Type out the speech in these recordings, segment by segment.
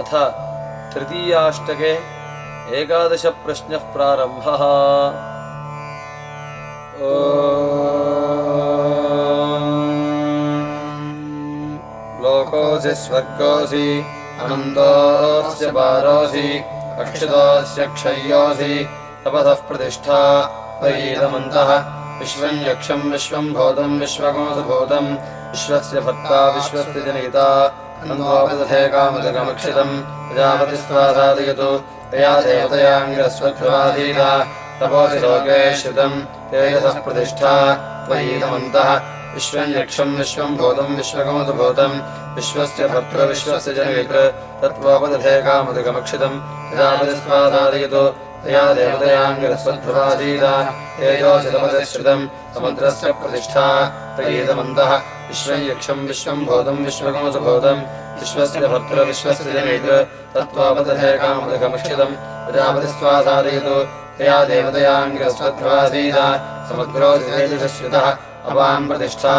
अथ तृतीयाष्टके एकादशप्रश्नः प्रारम्भः। लोकोऽसि स्वर्गोऽसि अनन्तोऽस्य पारोऽसि अक्षितोऽस्य क्षय्योऽसि तपसः प्रतिष्ठा त्वयीदमन्तः विश्वम् यक्षम् विश्वम् भूतम् विश्वकोसुभूतम् विश्वस्य भर्ता विश्वस्य जनयिता अन्वापदधे कामदकमक्षितम् प्रजापतिस्त्वा साधयतु तया देवतयाङ्गिरस्वध्रुवाधीता तपोसि लोके श्रितम् तेजसः प्रतिष्ठा त्वयीदमन्तः विश्वम् यक्षम् विश्वम् भूतम् विश्वकमसुभूतम् विश्वस्य भर्तृ विश्वस्य जनयितृ तत्त्वोपदधे कामदकमक्षितम् प्रजापतिस्त्वा साधयतु तया देवतयाङ्गिरस्वध्रुवाधीता तेजोसि तपसि श्रितम् समुद्रस्य प्रतिष्ठा त्वयीदमन्तः विश्वम् यक्षम् विश्वम् भूतम् विश्वकमसुभूतम् विश्वस्य भर्तृ विश्वस्य जनयितृ तत्त्वापदधे कामदकमक्षितम् प्रजापतिस्त्वा साधयतु तया देवतयाङ्गिरस्वध्रुवाधीता समुद्रो श्रितः अपाम् प्रतिष्ठा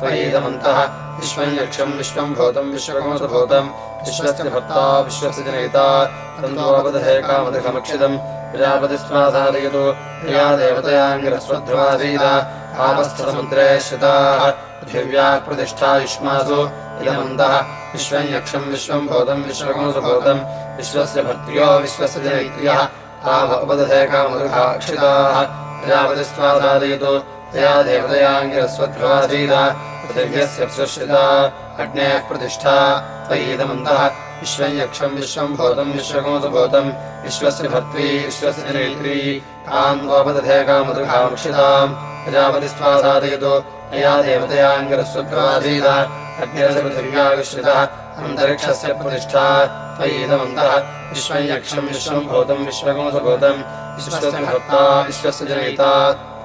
त्वयीदमन्तः विश्वम् यक्षम् विश्वम् भूतम् विश्वकमसुभूतम् भर्ता विश्वस्य जनयिता तन्त्वोपदधे कामदकमक्षितम् प्रजापतिस्त्वा साधयतु। तया देवतयाङ्गिरस्वध्रुवाधीता आपस्थसमुद्रे श्रिताः पृथिव्याः प्रतिष्ठा युष्मासु। इदमन्तः। विश्वम् यक्षम् विश्वम् भूतम् विश्वकमसुभूतम् विश्वस्य भर्त्र्यो, विश्वस्य जनयित्र्यः ताव उपदधे कामदुःखाक्षिताः प्रजापतिस्त्वा साधयतु। तया देवतयाङ्गिरस्वध्रुवाधीता पृथिव्यस्य सुश्रिता। अग्नेः प्रतिष्ठा। त्वयीदमन्तः विश्वम् यक्षम् विश्वम् भूतम् विश्वकमसुभूतम् विश्वस्य भर्त्री, विश्वस्य जनयित्री तान्वोपदधे कामदुःखाक्षिताम् प्रजापतिस्त्वा साधयतु तया देवतयाङ्गिरस्वध्रुवाधीता अग्निरस्य पृथिव्या अन्तरिक्षस्य प्रतिष्ठा त्वयीदमन्तः विश्वम् यक्षम् विश्वम् भूतम् विश्वकमसुभूतम् विश्वस्य भर्ता, विश्वस्य जनयिता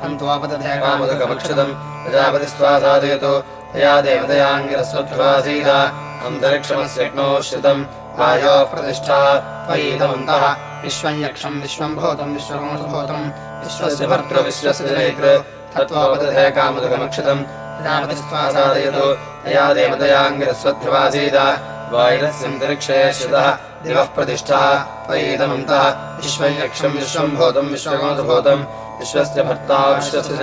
तन्त्वापदधे कामदकमक्षितम् प्रजापतिस्त्वा साधयतु अन्तरिक्षमस्यग्नौ श्रितम् वायोः प्रतिष्ठा विश्वम् यक्षम् विश्वम् भूतम् विश्वस्य भर्तृ विश्वस्य तत्त्वोपदधे कामदकमक्षितम् प्रजापतिस्त्वा साधयतु। तया वायुरस्यन्तरिक्षे श्रितः दिवः प्रतिष्ठा विश्वम् यक्षम् विश्वम् भूतम् विश्वस्य भर्ता, विश्वस्य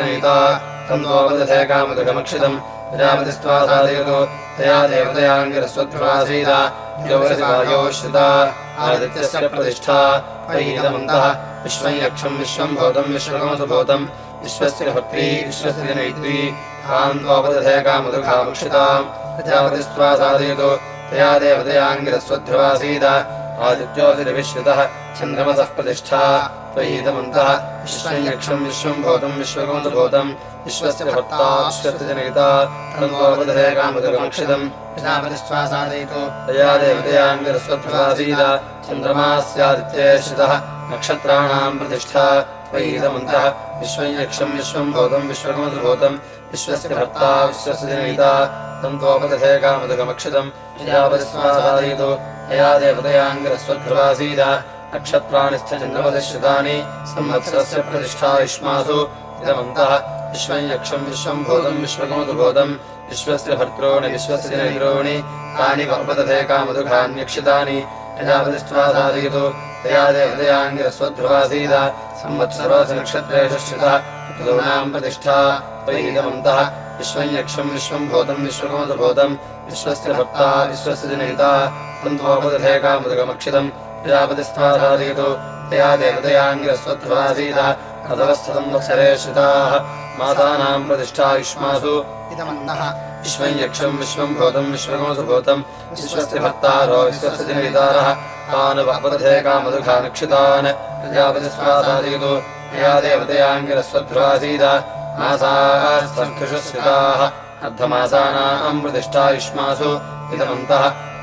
कामदकमक्षितम् प्रजापतिस्त्वा साधयतु। तया देवतयाङ्गिरस्वध्रुवाधीता योगसिवायो श्रिता आदित्यस्य प्रतिष्ठा। त्वयीदमन्तः विश्वम् यक्षम् विश्वम् भूतम् विश्वकमसुभूतम् विश्वस्य भर्त्री विश्वस्य जनयित्री। तान्त्वोपदधे कामदुःखामुक्षिताम् प्रजापतिस्त्वा साधयतु। तया देवतयाङ्गिरस्वध्रुवासीता आदित्योऽसिरविश्रितः चन्द्रमसः प्रतिष्ठा त्वयीदमन्तः विश्वम् यक्षम् विश्वम् भूतम् विश्वकमसुभूतम् विश्वस्य भर्ता विश्वस्य जनयिता तन्त्वोपदधे कामदुःखमुक्षितम् प्रजापतिस्त्वा साधयतु तया देवतयाङ्गिरस्वध्रुवासीता चन्द्रमास्यादित्ये श्रितः नक्षत्राणाम् प्रतिष्ठा त्वयीदमन्तः विश्वम् यक्षम् विश्वम् भूतम् विश्वकमसुभूतम् विश्वस्य भर्ता विश्वस्य जनयिता तन्त्वोपदधे कामदकमक्षितम् प्रजापतिस्त्वा साधयतु तया देवतयाङ्गिरस्वध्रुवासीता नक्षत्राणि स्थ चन्द्रमधिश्रितानि संवत्सरस्य प्रतिष्ठा युष्मासु इदमन्तः विश्वम् यक्षम् विश्वम् भूतम् विश्वकमसुभूतम् विश्वस्य भर्तॄणि विश्वस्य जनयितॄणि तानि उपदधे कामदुघान्यक्षितानि प्रजापतिस्त्वा साधयतु तया देवतयाङ्गिरस्वध्रुवासीता संवत्सरोऽसि नक्षत्रेषु श्रितः ऋतूनाम् प्रतिष्ठा। त्वयीदमन्तः विश्वम् यक्षम् विश्वम् भूतम् विश्वकमसुभूतम् विश्वस्य भक्ता विश्वस्य जनयिता तन्त्वोपदधे कामदकमक्षितम् प्रजापतिस्त्वा साधयतु तया देवतयाङ्गिरस्वध्रुवासीता रथवस्थितम् वत्सरे श्रिताः मातानाम् प्रतिष्ठा युष्मासु इदमन्तः विश्वम् यक्षम् विश्वम् भूतम् विश्वकमसुभूतम् विश्वस्य भक्तारो विश्वस्य जनयितारः तानुपदधे कामदुघानक्षितान् प्रजापतिस्त्वा साधयतु तया देवतयाङ्गिरस्वध्रुवासीता मासास्पर्क्षुषु स्थिताः अर्धमासानाम् प्रतिष्ठा युष्मासु इदमन्तः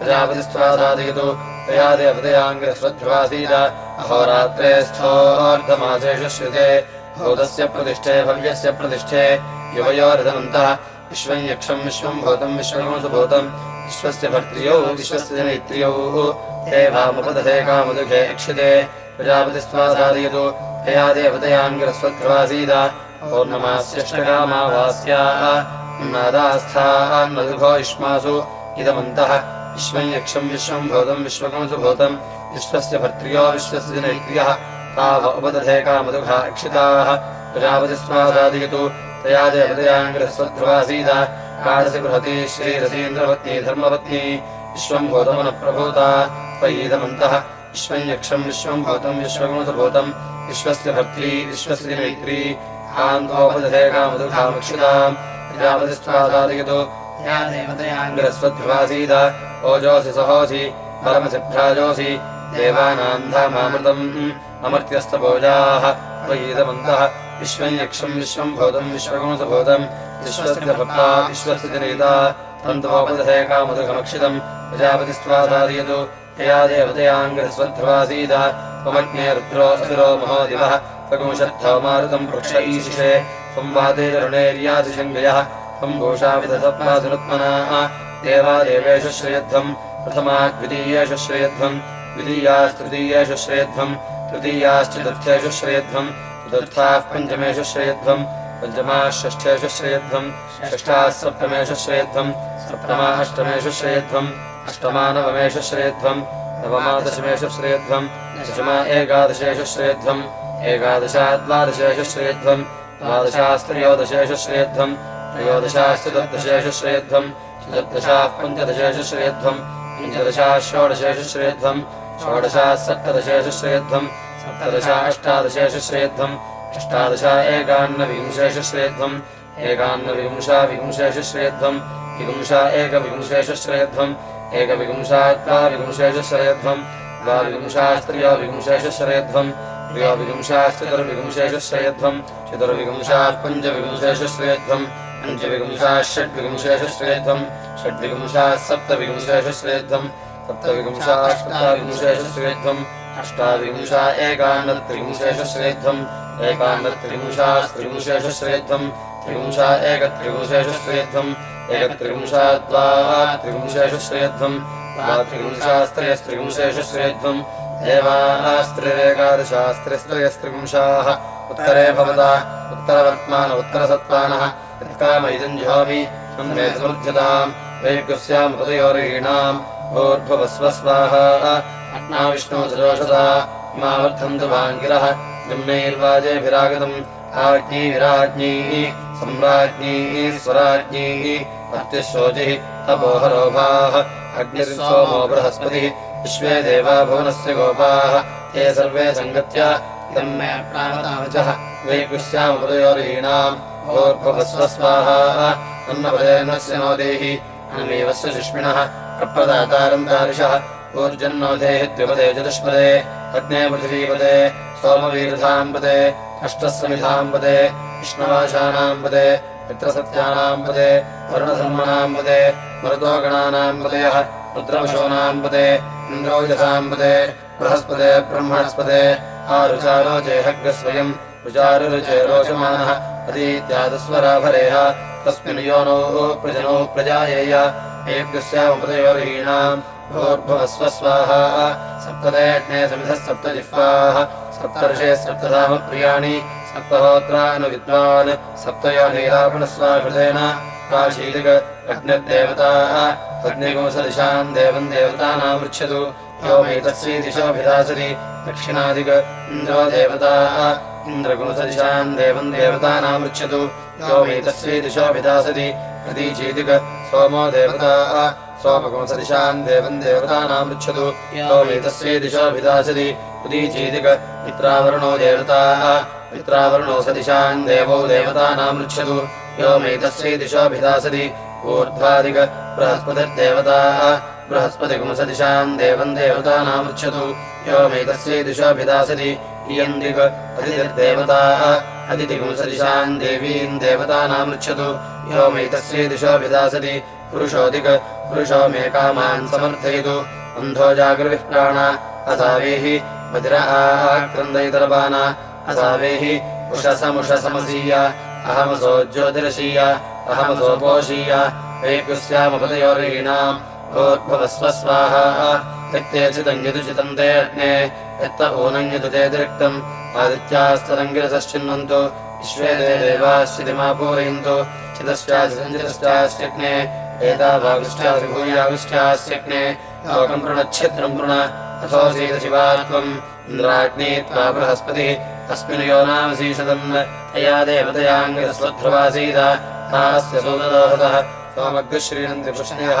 साधयतु तया देवतयाङ्गिरस्वध्रुवासीत अहोरात्रे स्थोऽर्धमासेषु श्रुते भूतस्य प्रतिष्ठे भव्यस्य प्रतिष्ठे युवयोरथमन्तः विश्वम् यक्षम् विश्वम् भूतम् विश्वमसुभूतम् विश्वस्य भर्त्र्यौ विश्वस्य जनैत्र्यौ। हे वामुपदधे कामदुघे यक्षिते प्रजापतिस्त्वा साधयतु हया देवतयाङ्गिरस्वध्रवासीद पौर्णमास्यष्टकामावास्याः नादास्थान्नदुघो युष्मासु इदमन्तः विश्वम् यक्षम् विश्वम् भूतम् विश्वकंसुभूतम् विश्वस्य भर्त्र्यो विश्वस्य जनैत्र्यः ताव उपदधे कामदुघा यक्षिताः प्रजापतिस्त्वा तया देवतयाङ्गिरस्वध्रवासीद कादसि बृहती श्रीरसीन्द्रपत्नी, धर्मपत्नी विश्वम् भूतमनप्रभूता त्वयीदमन्तः विश्वम् यक्षम् विश्वम् भूतम् विश्वकंसुभूतम् विश्वस्य भर्त्री, विश्वस्य जनैत्री कान्तोपदधे कामदुघामक्षिताम् प्रजापतिस्त्वा साधयतु ङ्गिरस्वध्वासीद ओजोऽसि सहोऽसि परमसि भ्राजोऽसि देवानाम् धामामृतम् अमर्त्यस्तभोजाः त्वयीदमन्तः विश्वम् यक्षम् विश्वम् भूतम् विश्वगुणसभूतम् विश्वस्य भक्ता विश्वस्य जनयिता तन्तोपदधे कामदुघमक्षितम् प्रजापतिस्त्वा साधयतु यया देवतयाङ्गिरस्वध्वासीद त्वमग्ने रुद्रो असुरो महो दिवः त्वगुंशद्धो मारुतम् पृक्ष ईशिषे तरुणेर्यादिशङ्गयः सम्भूषाविदधत्मासुनुत्मनाः देवादेवेषु श्रयध्वम् प्रथमा द्वितीयेषु श्रयध्वम् द्वितीयास्तृतीयेषु श्रयध्वम् तृतीयाश्चतुर्थेषु श्रयध्वम् चतुर्थाः पञ्चमेषु श्रयध्वम् पञ्चमाः षष्ठेषु श्रयध्वम् षष्ठाः सप्तमेषु श्रयध्वम् सप्तमाः अष्टमेषु श्रयध्वम् अष्टमा नवमेषु श्रयध्वम् नवमा दशमेषु श्रयध्वम् दशमा एकादशेषु श्रयध्वम् एकादशा द्वादशेषु श्रयध्वम् द्वादशास्त्रयोदशेषु श्रयध्वम् त्रयोदशाश्चतुर्दशेषु श्रेयध्वम् चतुर्दशाः पञ्चदशेषु श्रेयध्वम् पञ्चदशाः षोडशेषु श्रेयध्वम् षोडशाः सप्तदशेषु श्रेयध्वम् सप्तदशा अष्टादशेषु श्रेयध्वम् अष्टादशा एकान्नविंशेषु श्रेयध्वम् एकान्नविंशा विंशेषु श्रेयध्वम् विपुंशा एकविंशेषु श्रेयध्वम् एकविपुंशा द्वाविंशेषु श्रेयध्वम् द्वाविंशास्त्रियो विंशेषु श्रेयध्वम् प्रियोविपुंशाश्चतुर्विपुंशेषु श्रेयध्वम् चतुर्विपुंशाः पञ्चविपुंशेषु श्रेयध्वम् पञ्चविपुंशाः षड्विपुंशेषु श्रेयध्वम् षड्विपुंशाः सप्तविपुंशेषु श्रेयध्वम् सप्तविपुंशाः अष्टाविंशेषु श्रेयध्वम् अष्टाविंशा एकान्नत्रिपुंशेषु श्रेयध्वम् एकान्नत्रिपुंशास्त्रिपुंशेषु श्रेयध्वम् त्रिपुंशा एकत्रिपुंशेषु श्रेयध्वम् एकत्रिपुंशा द्वा त्रिपुंशेषु श्रेयध्वम् द्वात्रिपुंशास्त्रयस्त्रिपुंशेषु श्रेयध्वम् देवास्त्रिरेकादशास्त्रिस्त्रयस्त्रिपुंशाः उत्तरे भवता उत्तरवर्त्मान उत्तरसत्त्वानः मे वैग्यस्याम् हृदयोरीणाम् भूर्भुवस्वस्वाहा अग्ना विष्णो सजोषसा इमावर्धन्तु वाङ्गिरः निम्नैर्वाजेभिरागतम् आज्ञीभिराज्ञीः सम्राज्ञीः स्वराज्ञीः भक्तिशोचिः तपोहरोभाः अग्निर्सोमो बृहस्पतिः विश्वे देवा भुवनस्य गोपाः ते सर्वे सङ्गत्य इदम् मे प्रावतावचः वैकुश्यामुदयोरीणाम् भूर्भुवस्वस्वाहा। अन्नपदेनस्य नो देहि अन्वीवस्य सुष्मिणः प्रप्रदातारम् तारिषः ऊर्जन्नो द्विपदे चतुष्पदे अग्ने पृथिवीपदे सोमवीरधाम् पदे अष्टस्वमिधाम् पदे विष्णवाशानाम् पदे मित्रसत्यानाम् पदे वरुणधर्मणाम् पदे मरुतोगणानाम् पदयः रुद्रवशोनाम् पदे इन्द्रोजसाम् पदे बृहस्पदे ब्रह्मणस्पदे आरुचारोचेहग्रस्वयम् रुचारुरुचे रोचमानः अतीत्यादस्वराभरेह तस्मिन् योनो प्रजनो प्रजायेय। एकस्यामुपदयोर्हीणाम् भूर्भुवस्वस्वाहा सप्तदेग्ने समिधः सप्तर्षे सप्तधामप्रियाणि। सप्तहोत्रानुविद्वान्। सप्तयो नीरापणस्वाकृतेन प्राचीदिक अग्निर्देवताः अग्निगोसदिशाम् देवम् देवतानामृच्छतु यो दक्षिणादिक इन्द्रो देवताः। इन्द्रगुणसदिशाम् देवम् देवतानामृच्छतु यो मैतस्यै दिशोऽभिदासति प्रतीचीदिक सोमो देवताः सोमगुणसदिशाम् देवम् देवतानामृच्छतु यो मैतस्यै दिशोऽभिदासति प्रतीचीदिक मित्रावरुणो देवताः मित्रावरुणो सदिशाम् देवो देवतानामृच्छतु यो मैतस्यै दिशोऽभिदासति ऊर्ध्वादिक बृहस्पतिर्देवताः बृहस्पतिगुंसदिशाम् देवम् देवतानामृच्छतु यो मैतस्यै दिशोऽभिदासति इयन्दिक अतिथिर्देवताः अतिथिगुंसदिशाम् देवीम् देवतानामृच्छतु यो मैतस्यै दिशोऽभिदासति पुरुषोऽधिक पुरुषो मे कामान् समर्थयतु। अन्धो जागृविः प्राण असावीः वज्राक्रन्दयितरबाना असावेः उषसमुषसमसीय अहमसो ज्योतिरशीय अहमसोपोषीय वैकुस्यामपदयोरीणाम् भोद्भवस्व स्वाहा। यत्ते चितम् यदुचितम् ते अग्ने यत्त ऊनम् यदुतेतिरिक्तम् आदित्यास्तरङ्गिरसश्चिन्वन्तु विश्वे ते देवाश्चितिमापूरयन्तु। चितश्चाश्चितश्चास्यग्ने एतावाविष्टासि भूयाविष्टास्यग्ने लोकम् पृणच्छिद्रम् पृण अथोऽसीत शिवा त्वम् इन्द्राग्ने त्वा बृहस्पतिः अस्मिन् यो पुष्ण्यः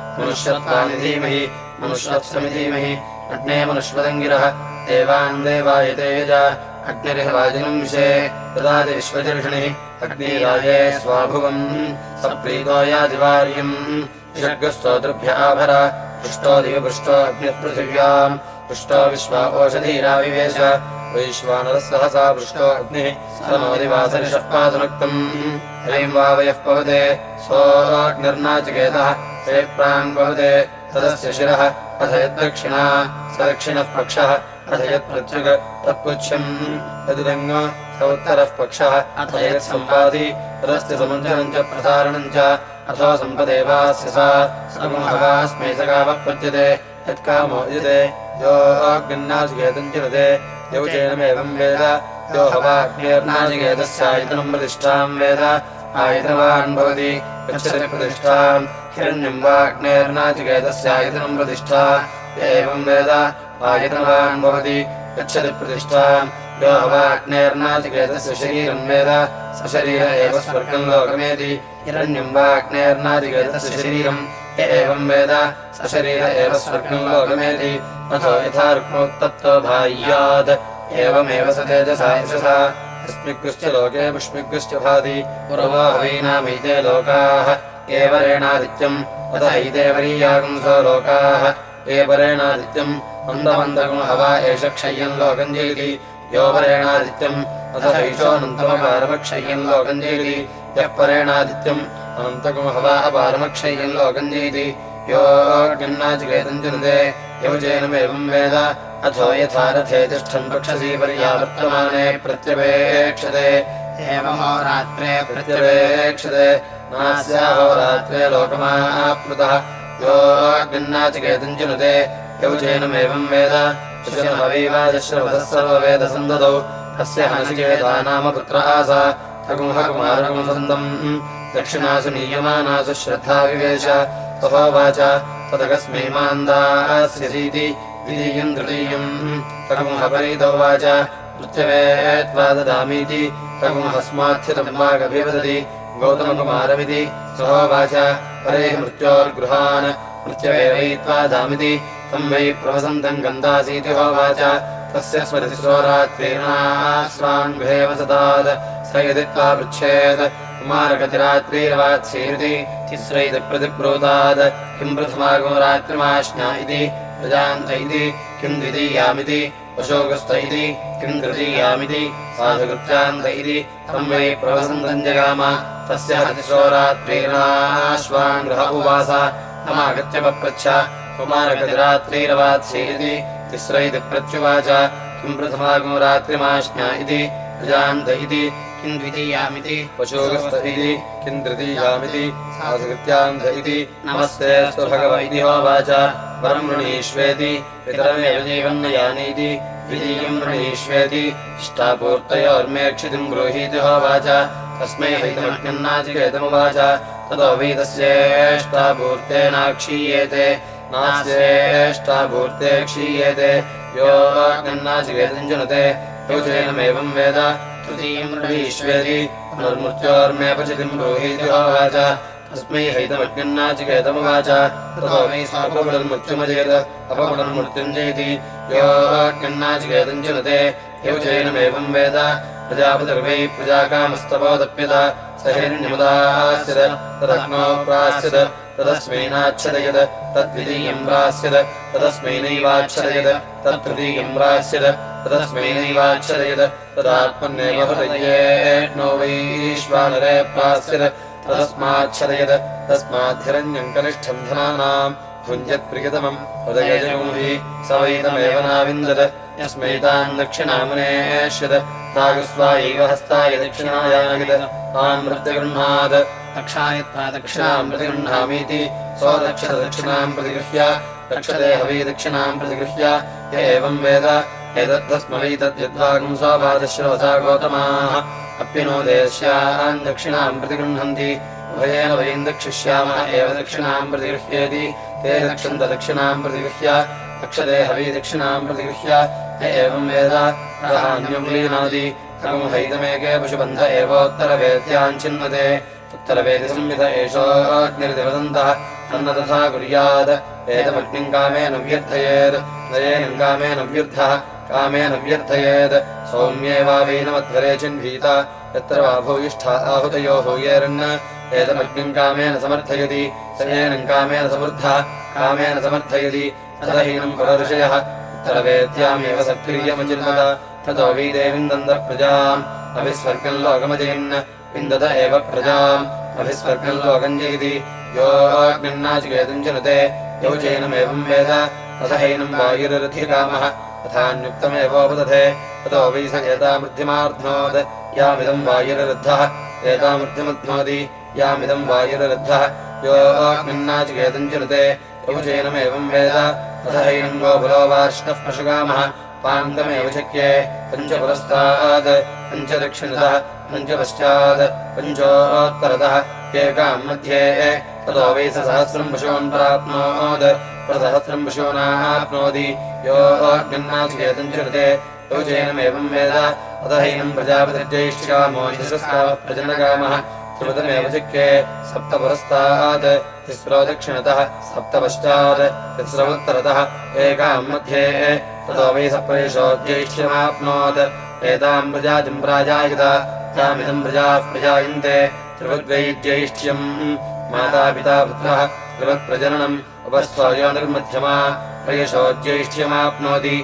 मनुष्यत्वानि धीमहि मनुष्यत्समिधीमहि अग्ने मनुष्वदङ्गिरः देवान् देवायते यज अग्निरिह वाजिनम् विषे ददाति विश्वचर्षणिः अग्निराजे स्वाभुवम् सप्रीतो यादिवार्यम्। षड्गस्तोतृभ्याभर पृष्टो दिवपृष्टो अग्निः पृथिव्याम् पृष्टो विश्वा ओषधीराविवेश वैश्वानरसहसा पृष्टो अग्निः स पादनुक्तम्। हरिम् वावयः पवते सोऽग्निर्नाचिकेतः पवते तदस्य शिरः अथ यद्दक्षिणा स दक्षिणः पक्षः अथ यत्प्रत्युग तत्पुच्छम्। यदुदङ्ग स उत्तरः पक्षः अथ यत्सम्पादि तदस्य समुञ्चनम् च प्रसारणम् च। अथो सम्पदेवास्य सा समूहवास्मै सकामः पद्यते। यत्कामो युते यो अग्निर्नाचिकेतम् चिरते। यौचेनमेवम् वेद। यो हवाग्नेर्नाचिकेतस्यायतनम् प्रतिष्ठाम् वेद। भवति। गच्छति प्रतिष्ठाम् हिरण्यम् वाग्नेर्नाचिकेतस्यायतनम् प्रतिष्ठा। एवम् वेद आयतनवान् भवति गच्छति प्रतिष्ठाम् यो हवाग्नेर्नाचिकेतस्य शरीरम् वेद सशरीर एव स्वर्गम् लोकमेति। हिरण्यम् वाग्नेर्नाचिकेतस्य शरीरम् एवम् वेद सशरीर एव स्वर्गम् लोकमेति। अथो यथा रुक्मोत्तत्तो भाय्यात् एवमेव स तेजसा यशसा। यस्मिग्गुश्च लोके पुष्मिग्गुश्च भाति। पुरवो हवीनामैते लोकाः एष क्षय्यम् लोकम् जयति यो परेणादित्यम् अथ लोकम् जयति यः परेणादित्यम्। अनन्तगुण हवा अपारमक्षय्यम् लोकम् जयति यो गन्नाचिकेतम् जनते। यौजेनमेवम् वेद। अथो यथा रथे तिष्ठन् पक्षसी पर्यावर्तमाने प्रत्यपेक्षते एवमोरात्रे प्रत्यपेक्षते नास्याहोरात्रे लोकमाप्लुतः। यो गन्नाचिकेतम् चिनुते यौजेनमेवम् वेद। शशनवीवाजश्रवसः सर्ववेदसन्ददौ तस्य हनचिकेता नाम पुत्र आसा। तगुंहकुमारकुमसन्दम् दक्षिणासु नीयमानासु श्रद्धा विवेश। तथोवाच तदकस्मै मान्दास्यसीति द्वितीयम् तृतीयम्। तगुंहपरीतोवाच मृत्यवे त्वा ददामीति वागभिवदति गौतमकुमारमिति। सहोवाच। परे मृत्योर्गृहान्। मृत्यवे वै त्वा दामिति तम् वै प्रवसन्तम् गन्धासीति होवाच। तस्य स्मृतिसोरात्रीर्णास्वान् गृहे वसतात्। स यदि त्वा पृच्छेत्। कुमारगतिरात्रीरवात्सीरिति तिस्रैति प्रतिब्रूतात् किम् प्रथमागो रात्रिमाश्ना इति। प्रजान्त इति। किम् द्वितीयामिति अशोकस्थ इति किम् तृतीयामिति साधुकृत्यान्त इति तम् वै प्रवसन्तम् जगाम। तस्य हतिशोरात्रीर्णाश्वान् गृह उवास। तमागत्य पप्रच्छ कुमारगतिरात्रीरवात्सीरिति तिस्रैति प्रत्युवाच। किम् प्रथमागो रात्रिमाश्ना इति प्रजान्त इति किम् द्वितीयामिति पशोगस्थ इति किम् तृतीयामिति साधुकृत्यान्त इति नमस्ते, अस्तु इति होवाच वरम् वृणीष्वेति पितरमेव जीवन्नयानीति द्वितीयम् वृणीष्वेति इष्टापूर्तयोर्मेक्षितिम् ब्रूहीति होवाच तस्मै हैतमज्ञन्नाचिकेतमुवाच ततो नास्येष्टापूर्ते क्षीयेते यो जनते योचेनमेवम् वेद। तृतीयम् ऋणीष्वेति पुनर्मृत्योर्मेपचितिम् ब्रूहीति होवाच अस्मै हैतमग्निन्नाचिकेतमुवाच ततो वै सापपुनर्मृत्युमजयत अपपुनर्मृत्युञ्जयति योऽग्निन्नाचिकेतम् चिनुते यौचैनमेवम् वेद। प्रजापतिर्वै प्रजाकामस्तपोदप्यत। स हिरण्यमुदास्यत। तदग्नौ प्रास्यत। प्रास्यत तदस्मैनैवाच्छदयत् तत्तृतीयम् प्रास्यत तदस्मैनैवाच्छदयत् तदात्मन्नेव हृदयेष्णो वैश्वानरे प्रास्यत तस्माच्छदयत् तस्माद्धिरण्यम् कनिष्ठम् धनानाम् भुञ्जत्प्रियतमम् हृदयजगुंहि स वैतमेव नाविन्दत् यस्मैताम् दक्षिणामनेष्यत् तागुस्वायैव हस्ताय दक्षिणायागित ताम् प्रत्यगृह्णात् रक्षायत्वा दक्षिणाम् प्रतिगृह्णामीति। स्वदक्षत दक्षिणाम् प्रतिगृह्य। रक्षते हवै दक्षिणाम् प्रतिगृह्य। य एवम् वेद। एतद्धस्मै तद्यद्वागुम् स्वपादश्रोता गौतमाः। अप्यनो देश्यान् दक्षिणाम् प्रतिगृह्णन्ति। उभयेन वयम् दक्षिष्यामः एव दक्षिणाम् प्रतिगृह्येति। ते रक्षन्त दक्षिणाम् प्रतिगृह्य रक्षते हवै दक्षिणाम् प्रतिगृह्य य एवम् वेद। अन्यम्लीनादि हैतमेके पशुबन्ध एवोत्तरवेद्यान् चिन्वते। उत्तरवेदिसंविध एषोऽग्निर्दिवदन्तः तन्न तथा कुर्यात् एतमग्निम् कामेन व्यर्थयेत् व्यर्थः। कामेन व्यर्थयेत् सौम्येवावैनमध्वरे चिन्वीता यत्र वा भूयिष्ठा आहुतयो हूयेरन् एतमग्निम् कामेन समर्थयति। स येनम् कामेन समर्थः। कामेन समर्थयति तदहीनम् पुरऋषयः उत्तरवेद्यामेव सक्रियमचिन्वत ततो वीदेविन्दन्तप्रजाम् अभिस्वर्गम् लोकमजयन् विन्दत एव प्रजाम्। अभिस्वर्गम् लोकम् जयति योऽग्निन्नाचिकेतम् चिनुते यौ चैनमेवम् वेद। तथैनम् वायुररथिकामः। तथान्युक्तमेवोपदधे। ततो वै स एतामृद्धिमार्ध्नोत् यामिदम् वायुररुद्धः। एतामृद्धिमध्नोति यामिदम् वायुररुद्धः। योऽग्निन्नाचिकेतम् चिनुते यौ चैनमेवम् वेद। शक्ये पञ्चपुरस्तात् पञ्चदक्षिणतः पञ्चपश्चात् मध्ये ततो वै सहस्रम् पशून् प्राप्नोत् प्रसहस्रम् पशूनाप्नोति यो अग्निन्नाचिकेतम् चरते यो चैनमेवम् वेद अतहैनम् प्रजापतिर्जयिष्यामो प्रजनकामः त्रिपदमेव शक्ये सप्तपुरस्तात् तिस्रो दक्षिणतः सप्तपश्चात् तिस्रवुत्तरतः एकाम् मध्ये, ततो वै सप्रेशोज्यैष्यमाप्नोत् एताम् प्रजातिम् प्राजायत, तामिदम् प्रजाः प्रजायन्ते त्रिवद्वैज्यैष्ठ्यम् मातापिता पुत्रः त्रिवत्प्रजननम् उपस्थोयो निर्मध्यमा प्रयशोज्यैष्ठ्यमाप्नोति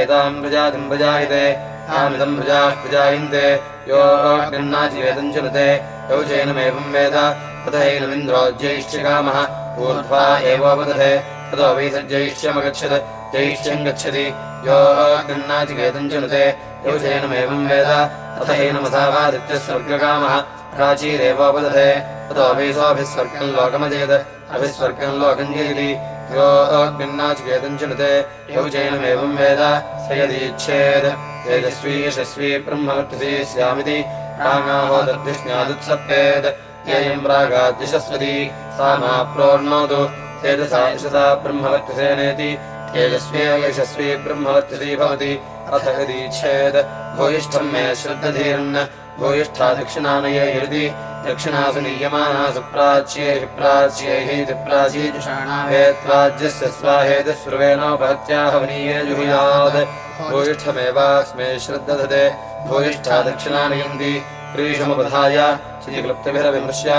एताम् प्रजातिम् प्रजायते, तामिदम् प्रजाः प्रजायन्ते, यो अग्निन्नाचिवेदम् चलते यौचयनमेवम् वेद तत एनमिन्द्रोज्यैष्ठ्यकामः ऊर्ध्वा एवोपदधे, ततो वैसज्जैष्ठ्यमगच्छत् जैष्ठ्यम् गच्छति। यो गृह्णाचिकेतम् चिनुते यौचयनमेवम् वेद तत स्वर्गकामः, प्राचीरेवोपदधे, ततो वैसोभिः स्वर्गम् लोकमजेत् अभिस्वर्गम् लोकम् जयति। यो अग्निन्नाचिकेतम् चिनुते यौचयनमेवम् वेद, स यदीच्छेत् तेजस्वी यशस्वी ब्रह्मवर्तते स्यामिति। रामाहो दद्धिष्ण्यादुत्सप्येत् येयम् प्रागाद्यशस्वती। सा मा प्रोर्णोतु तेजसा यशसा ब्रह्मवर्तसेनेति। तेजस्वी यशस्वी ब्रह्मवर्तसी भवति। अथ यदीच्छेत् भूयिष्ठम् मे श्रद्धधीर्न् भूयिष्ठा दक्षिणानये हृदि दक्षिणासु नीयमानासु प्राच्यैः प्राच्यैः प्राचीजुषाणावेत्वाज्यस्य स्वाहेतिस्रुवेणोपहत्याहवनीये जुहुयात्। भूयिष्ठमेवास्मे श्रद्धधते भूयिष्ठा चितिक्लुप्तभिरविमृश्य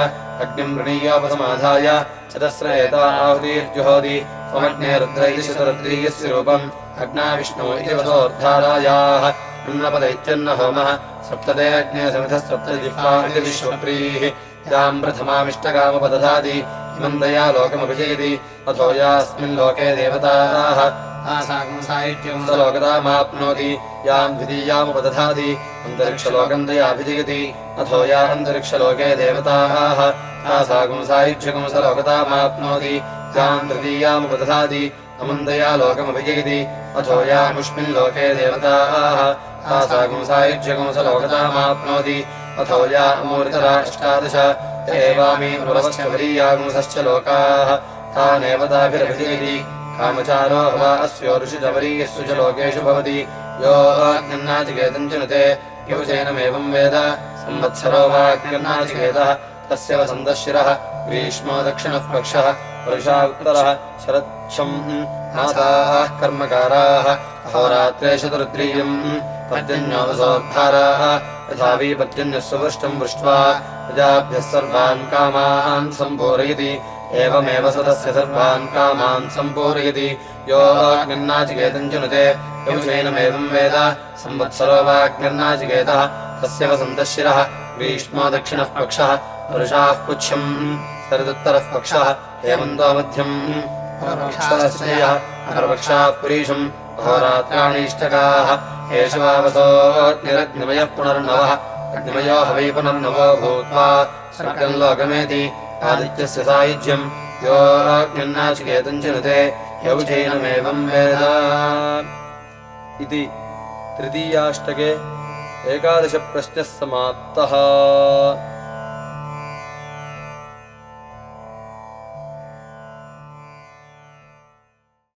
अग्निम् वृणीयोपसमाधाय चतस्र एता आहुतिर्जुहोति त्वमग्ने रुद्र इति शतरुद्रीयस्य रूपम्। अग्ना विष्णु इति वसोर्धारायाः। अन्नपद इत्यन्न होमः। सप्तदे अग्ने समिधः सप्तजिह्वा इति विश्वप्रीः। याम् प्रथमामिष्टकामपदधाति। इमम् दया लोकमभिजयति देवताः लोकतामाप्नोति। याम् द्वितीयामुपदधाति अन्तरिक्षलोकम् दयाभिजयति अथो या अन्तरिक्षलोके देवताः। तासागुम् सायुज्यगुंसलोकतामाप्नोति याम् तृतीयामुपदधाति अमन्दया लोकमभिजयति। अथो यामुष्मिन् लोके देवताः। तासागुम् सायुज्यगुंसलोकतामाप्नोति अथो या अमूर्तरा अष्टादश एवामी वरीयागुंसश्च लोकाः। तानेव ताभिरभिजयति कामचारो वा अस्योरुषिजवरीयस्सु च लोकेषु भवति। यो अग्निन्नाचिकेतम् चिनुते यौ चैनमेवम् वेद। संवत्सरो वा अग्निर्नाचिकेतः तस्य वसन्तशिरः ग्रीष्मो दक्षिणः पक्षः वर्षा उत्तरः शरच्छम् मासाः कर्मकाराः, अहोरात्रे शतरुद्रीयम् पर्जन्योऽवसोद्धाराः यथा वीपर्जन्यः सुवृष्टम् वृष्ट्वा प्रजाभ्यः सर्वान् कामान् सम्पूरयति। एवमेव स तस्य सर्वान् कामान् सम्पूरयति। यो अग्निर्नाचिकेतम् चिनुते वेद। तस्य वसन्तः शिरः। ग्रीष्मो दक्षिणः पक्षः। वर्षाः पुच्छम्। शरदुत्तरः पक्षः। अपरपक्षाः अहोरात्राणीष्टकाः। पुनर्नवः। अग्निमयो हवै पुनर्नवो भूत्वा लोकमेति। आदित्यस्य सायुज्यम् यो अग्निर्नाचिकेतम् चिनुते यौजैनमेवम् वेद। इति तृतीयाष्टके एकादशप्रश्नः समाप्तः